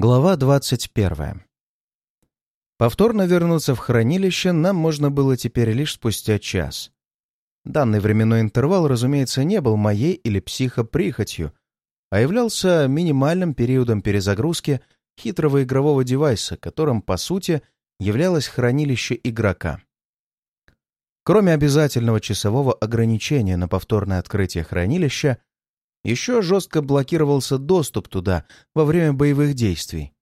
Глава 21. Повторно вернуться в хранилище нам можно было теперь лишь спустя час. Данный временной интервал, разумеется, не был моей или психоприхотью, а являлся минимальным периодом перезагрузки хитрого игрового девайса, которым, по сути, являлось хранилище игрока. Кроме обязательного часового ограничения на повторное открытие хранилища, еще жестко блокировался доступ туда во время боевых действий,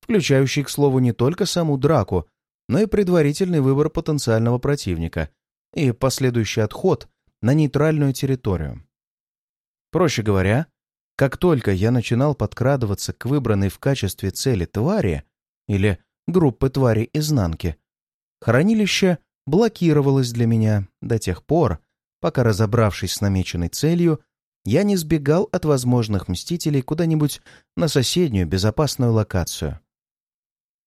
включающий, к слову, не только саму драку, но и предварительный выбор потенциального противника и последующий отход на нейтральную территорию. Проще говоря, как только я начинал подкрадываться к выбранной в качестве цели твари или группы тварей изнанки, хранилище блокировалось для меня до тех пор, пока, разобравшись с намеченной целью, я не сбегал от возможных мстителей куда-нибудь на соседнюю безопасную локацию.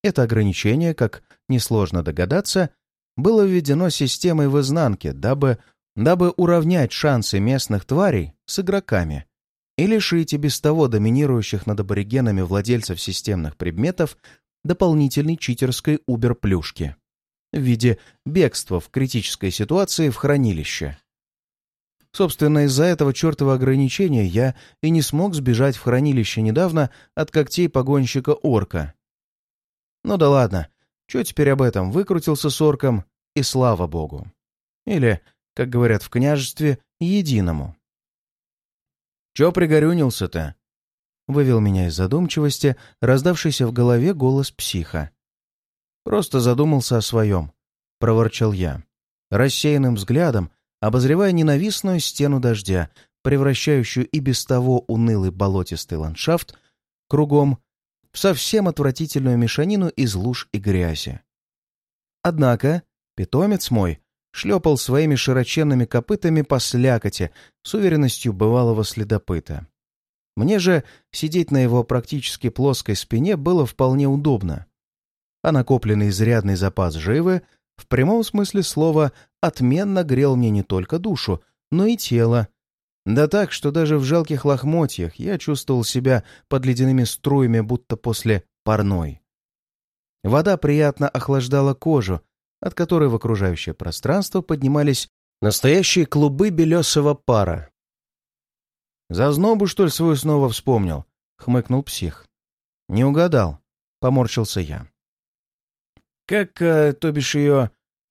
Это ограничение, как несложно догадаться, было введено системой в изнанке, дабы, дабы уравнять шансы местных тварей с игроками и лишить и без того доминирующих над аборигенами владельцев системных предметов дополнительной читерской убер-плюшки в виде бегства в критической ситуации в хранилище. Собственно, из-за этого чертова ограничения я и не смог сбежать в хранилище недавно от когтей погонщика орка. Ну да ладно, что теперь об этом? Выкрутился с орком, и слава богу. Или, как говорят в княжестве, единому. «Чё пригорюнился-то?» — вывел меня из задумчивости раздавшийся в голове голос психа. «Просто задумался о своем», — проворчал я. Рассеянным взглядом обозревая ненавистную стену дождя, превращающую и без того унылый болотистый ландшафт кругом в совсем отвратительную мешанину из луж и грязи. Однако питомец мой шлепал своими широченными копытами по слякоти с уверенностью бывалого следопыта. Мне же сидеть на его практически плоской спине было вполне удобно, а накопленный изрядный запас живы в прямом смысле слова отменно грел мне не только душу, но и тело. Да так, что даже в жалких лохмотьях я чувствовал себя под ледяными струями, будто после парной. Вода приятно охлаждала кожу, от которой в окружающее пространство поднимались настоящие клубы белесого пара. «За знобу, что ли, свою снова вспомнил?» — хмыкнул псих. «Не угадал», — поморщился я. «Как, э, то бишь ее...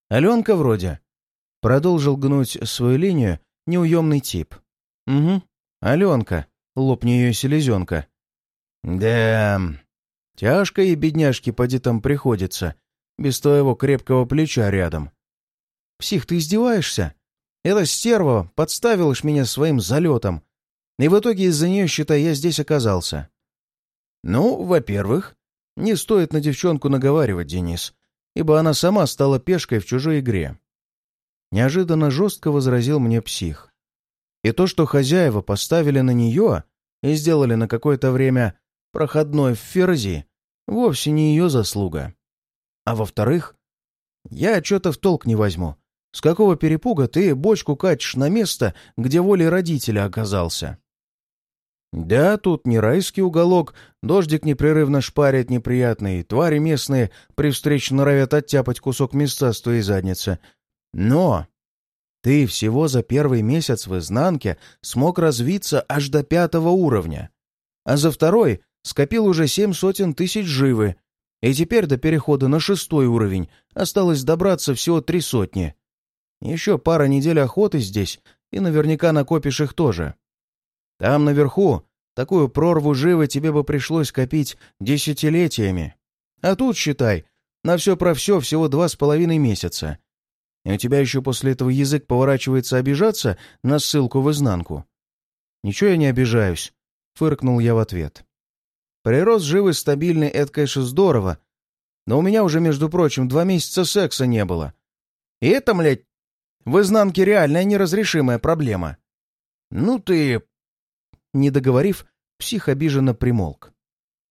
Аленка вроде?» Продолжил гнуть свою линию неуемный тип. «Угу, Аленка, лопни ее селезенка». «Да, тяжко и бедняжке поди там приходится, без твоего крепкого плеча рядом». «Псих, ты издеваешься? Эта стерва подставила ж меня своим залетом, и в итоге из-за нее, считай, я здесь оказался». «Ну, во-первых, не стоит на девчонку наговаривать, Денис ибо она сама стала пешкой в чужой игре. Неожиданно жестко возразил мне псих. И то, что хозяева поставили на нее и сделали на какое-то время проходной в ферзи, вовсе не ее заслуга. А во-вторых, я что-то в толк не возьму. С какого перепуга ты бочку катишь на место, где волей родителя оказался? Да, тут не райский уголок, дождик непрерывно шпарит неприятный, твари местные при встрече норовят оттяпать кусок мяса с твоей задницы. Но ты всего за первый месяц в изнанке смог развиться аж до пятого уровня, а за второй скопил уже семь сотен тысяч живы, и теперь до перехода на шестой уровень осталось добраться всего три сотни. Еще пара недель охоты здесь, и наверняка накопишь их тоже. Там наверху такую прорву живо тебе бы пришлось копить десятилетиями. А тут, считай, на все про все всего два с половиной месяца. И у тебя еще после этого язык поворачивается обижаться на ссылку в изнанку. Ничего я не обижаюсь, — фыркнул я в ответ. Прирост живы стабильный — это, конечно, здорово, но у меня уже, между прочим, два месяца секса не было. И это, млядь, в изнанке реальная неразрешимая проблема. Ну ты не договорив, псих обиженно примолк.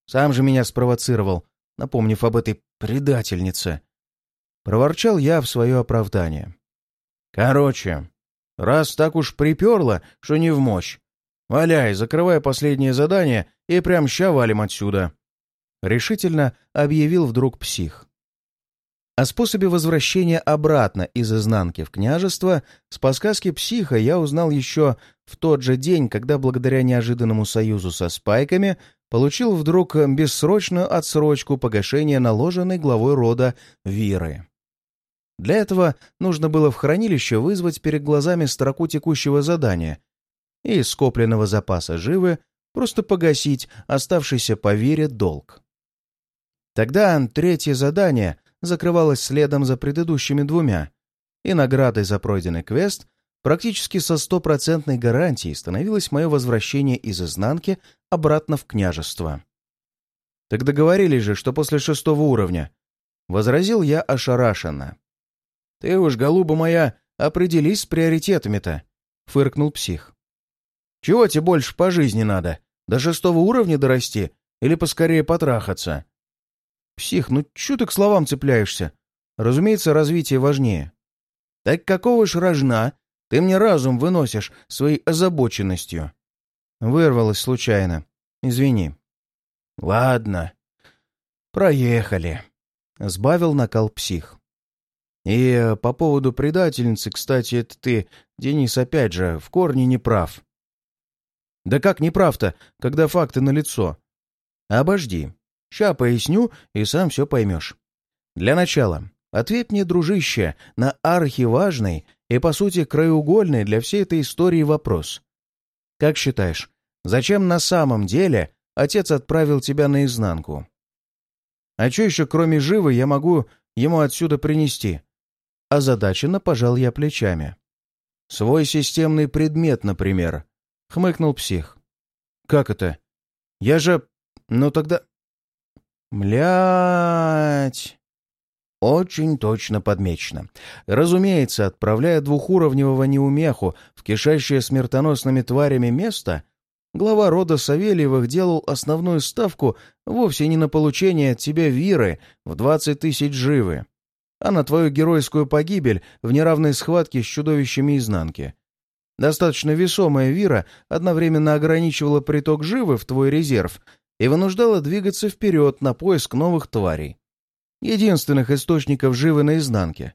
Сам же меня спровоцировал, напомнив об этой предательнице. Проворчал я в свое оправдание. Короче, раз так уж приперло, что не в мощь, валяй, закрывай последнее задание и прям ща валим отсюда. решительно объявил вдруг псих. О способе возвращения обратно из изнанки в княжество с подсказки психа я узнал еще в тот же день, когда благодаря неожиданному союзу со спайками получил вдруг бессрочную отсрочку погашения наложенной главой рода Виры. Для этого нужно было в хранилище вызвать перед глазами строку текущего задания и скопленного запаса живы просто погасить оставшийся по Вире долг. Тогда третье задание закрывалась следом за предыдущими двумя, и наградой за пройденный квест практически со стопроцентной гарантией становилось мое возвращение из изнанки обратно в княжество. «Так договорились же, что после шестого уровня», — возразил я ошарашенно. «Ты уж, голуба моя, определись с приоритетами-то», — фыркнул псих. «Чего тебе больше по жизни надо? До шестого уровня дорасти или поскорее потрахаться?» «Псих, ну чё ты к словам цепляешься? Разумеется, развитие важнее». «Так какого ж рожна ты мне разум выносишь своей озабоченностью?» Вырвалось случайно. Извини. «Ладно. Проехали», — сбавил накал псих. «И э, по поводу предательницы, кстати, это ты, Денис, опять же, в корне не прав». «Да как не прав-то, когда факты налицо?» «Обожди. Ща поясню, и сам все поймешь. Для начала, ответь мне, дружище, на архиважный и, по сути, краеугольный для всей этой истории вопрос. Как считаешь, зачем на самом деле отец отправил тебя наизнанку? А что еще, кроме живы, я могу ему отсюда принести? Озадаченно пожал я плечами. Свой системный предмет, например. Хмыкнул псих. Как это? Я же... Ну тогда... Млять. Очень точно подмечено. Разумеется, отправляя двухуровневого неумеху в кишащее смертоносными тварями место, глава рода Савельевых делал основную ставку вовсе не на получение от тебя виры в двадцать тысяч живы, а на твою геройскую погибель в неравной схватке с чудовищами изнанки. Достаточно весомая вира одновременно ограничивала приток живы в твой резерв и вынуждала двигаться вперед на поиск новых тварей. Единственных источников живы наизнанке.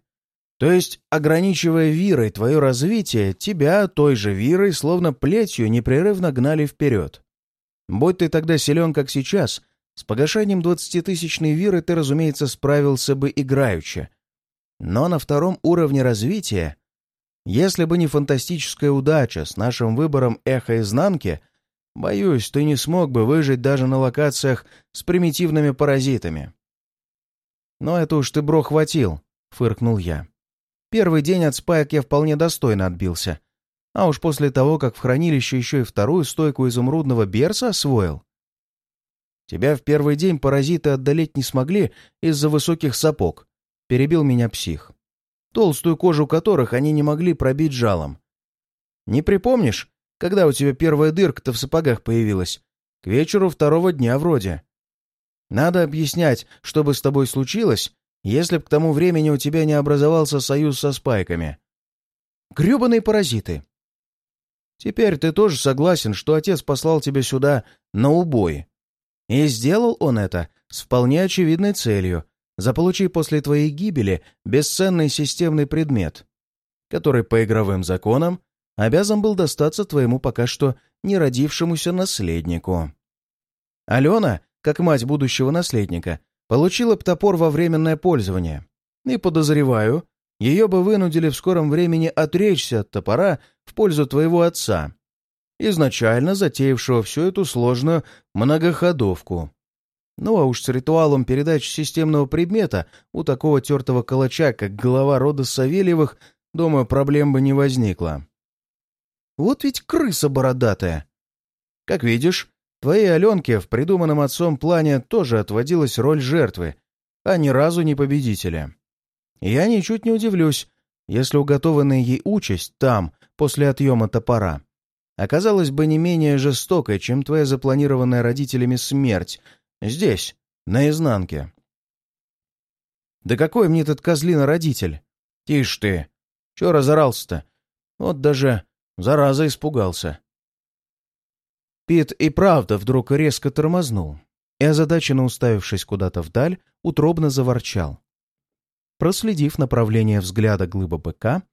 То есть, ограничивая вирой твое развитие, тебя той же вирой словно плетью непрерывно гнали вперед. Будь ты тогда силен, как сейчас, с погашением двадцатитысячной виры ты, разумеется, справился бы играючи. Но на втором уровне развития, если бы не фантастическая удача с нашим выбором эхо изнанки, Боюсь, ты не смог бы выжить даже на локациях с примитивными паразитами. Но это уж ты, бро, хватил, — фыркнул я. Первый день от спаек я вполне достойно отбился. А уж после того, как в хранилище еще и вторую стойку изумрудного берса освоил. Тебя в первый день паразиты отдалить не смогли из-за высоких сапог, — перебил меня псих. Толстую кожу которых они не могли пробить жалом. Не припомнишь, когда у тебя первая дырка-то в сапогах появилась? К вечеру второго дня вроде. Надо объяснять, что бы с тобой случилось, если б к тому времени у тебя не образовался союз со спайками. Гребаные паразиты. Теперь ты тоже согласен, что отец послал тебя сюда на убой. И сделал он это с вполне очевидной целью — заполучить после твоей гибели бесценный системный предмет, который по игровым законам обязан был достаться твоему пока что не родившемуся наследнику. Алена, как мать будущего наследника, получила птопор во временное пользование. И, подозреваю, ее бы вынудили в скором времени отречься от топора в пользу твоего отца, изначально затеявшего всю эту сложную многоходовку. Ну а уж с ритуалом передачи системного предмета у такого тертого калача, как глава рода Савельевых, думаю, проблем бы не возникло. Вот ведь крыса бородатая. Как видишь, твоей Аленке в придуманном отцом плане тоже отводилась роль жертвы, а ни разу не победителя. Я ничуть не удивлюсь, если уготованная ей участь там, после отъема топора, оказалась бы не менее жестокой, чем твоя запланированная родителями смерть здесь, на изнанке. Да какой мне этот козлина родитель? Тише ты! Чё разорался-то? Вот даже Зараза испугался. Пит и правда вдруг резко тормознул. и, озадаченно уставившись куда-то вдаль, утробно заворчал. Проследив направление взгляда глыба быка,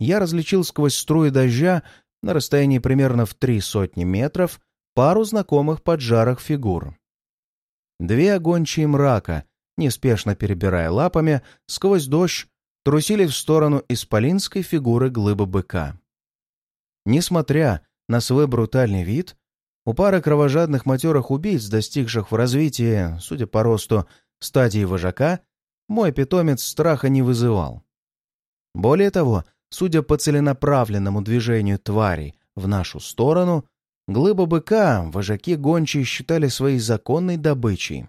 я различил сквозь струи дождя на расстоянии примерно в три сотни метров пару знакомых поджарых фигур. Две огончие мрака, неспешно перебирая лапами, сквозь дождь трусили в сторону исполинской фигуры глыбы быка. Несмотря на свой брутальный вид, у пары кровожадных матерых убийц, достигших в развитии, судя по росту, стадии вожака, мой питомец страха не вызывал. Более того, судя по целенаправленному движению тварей в нашу сторону, глыба быка вожаки гончие считали своей законной добычей.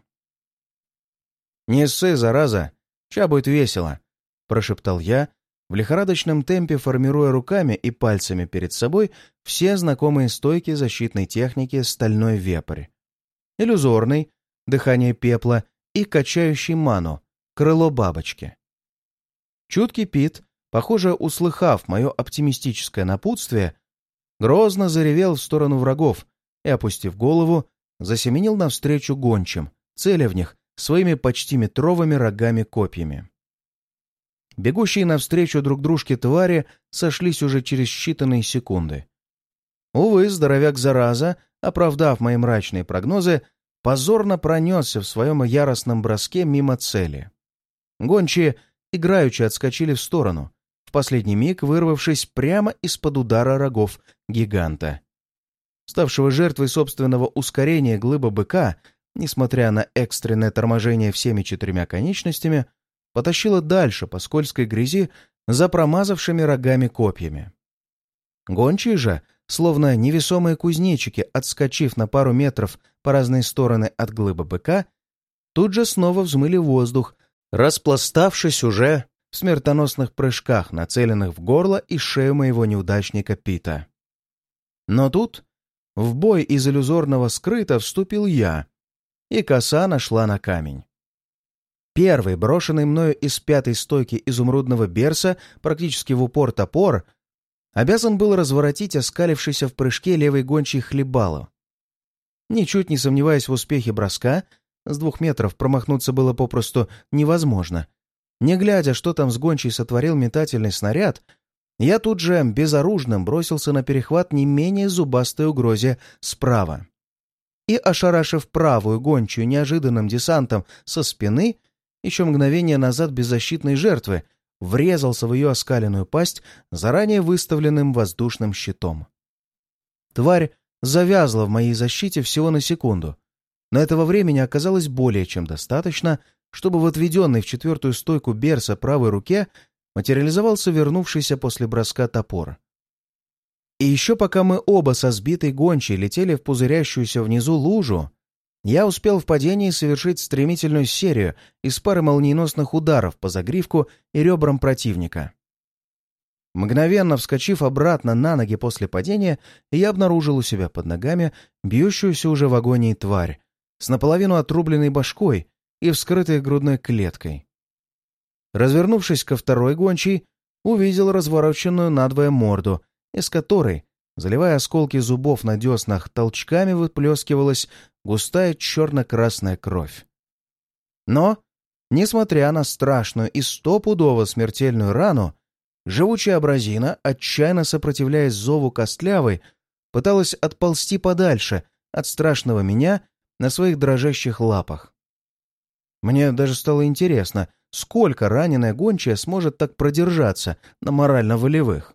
«Не ссы, зараза! Ча будет весело!» — прошептал я, в лихорадочном темпе формируя руками и пальцами перед собой все знакомые стойки защитной техники «Стальной вепрь», иллюзорный, дыхание пепла и качающий ману, крыло бабочки. Чуткий Пит, похоже, услыхав мое оптимистическое напутствие, грозно заревел в сторону врагов и, опустив голову, засеменил навстречу гончим, целя в них своими почти метровыми рогами-копьями. Бегущие навстречу друг дружке твари сошлись уже через считанные секунды. Увы, здоровяк-зараза, оправдав мои мрачные прогнозы, позорно пронесся в своем яростном броске мимо цели. Гончие играючи отскочили в сторону, в последний миг вырвавшись прямо из-под удара рогов гиганта. Ставшего жертвой собственного ускорения глыба быка, несмотря на экстренное торможение всеми четырьмя конечностями, потащила дальше по скользкой грязи за промазавшими рогами копьями. Гончие же, словно невесомые кузнечики, отскочив на пару метров по разные стороны от глыбы быка, тут же снова взмыли воздух, распластавшись уже в смертоносных прыжках, нацеленных в горло и шею моего неудачника Пита. Но тут в бой из иллюзорного скрыта вступил я, и коса нашла на камень. Первый, брошенный мною из пятой стойки изумрудного берса, практически в упор топор, обязан был разворотить оскалившийся в прыжке левый гончий хлебало. Ничуть не сомневаясь в успехе броска, с двух метров промахнуться было попросту невозможно. Не глядя, что там с гончей сотворил метательный снаряд, я тут же безоружным бросился на перехват не менее зубастой угрозе справа. И, ошарашив правую гончую неожиданным десантом со спины, еще мгновение назад беззащитной жертвы, врезался в ее оскаленную пасть заранее выставленным воздушным щитом. Тварь завязла в моей защите всего на секунду, но этого времени оказалось более чем достаточно, чтобы в отведенной в четвертую стойку Берса правой руке материализовался вернувшийся после броска топор. И еще пока мы оба со сбитой гончей летели в пузырящуюся внизу лужу, я успел в падении совершить стремительную серию из пары молниеносных ударов по загривку и ребрам противника. Мгновенно вскочив обратно на ноги после падения, я обнаружил у себя под ногами бьющуюся уже в агонии тварь с наполовину отрубленной башкой и вскрытой грудной клеткой. Развернувшись ко второй гончей, увидел развороченную надвое морду, из которой, заливая осколки зубов на деснах, толчками выплескивалась густая черно-красная кровь. Но, несмотря на страшную и стопудово смертельную рану, живучая абразина, отчаянно сопротивляясь зову костлявой, пыталась отползти подальше от страшного меня на своих дрожащих лапах. Мне даже стало интересно, сколько раненая гончая сможет так продержаться на морально-волевых.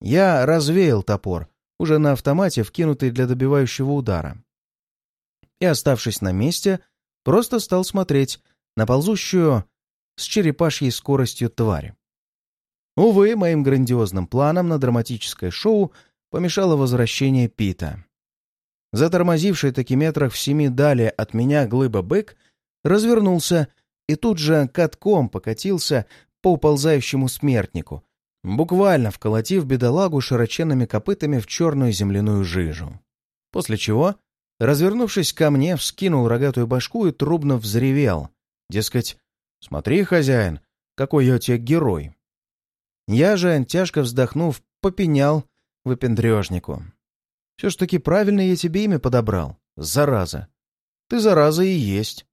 Я развеял топор, уже на автомате, вкинутый для добивающего удара и, оставшись на месте, просто стал смотреть на ползущую с черепашьей скоростью тварь. Увы, моим грандиозным планам на драматическое шоу помешало возвращение Пита. Затормозивший таки метрах в семи далее от меня глыба-бык развернулся и тут же катком покатился по уползающему смертнику, буквально вколотив бедолагу широченными копытами в черную земляную жижу. После чего развернувшись ко мне, вскинул рогатую башку и трубно взревел. Дескать, смотри, хозяин, какой я у тебя герой. Я же, тяжко вздохнув, попенял выпендрежнику. Все ж таки правильно я тебе имя подобрал, зараза. ты зараза и есть.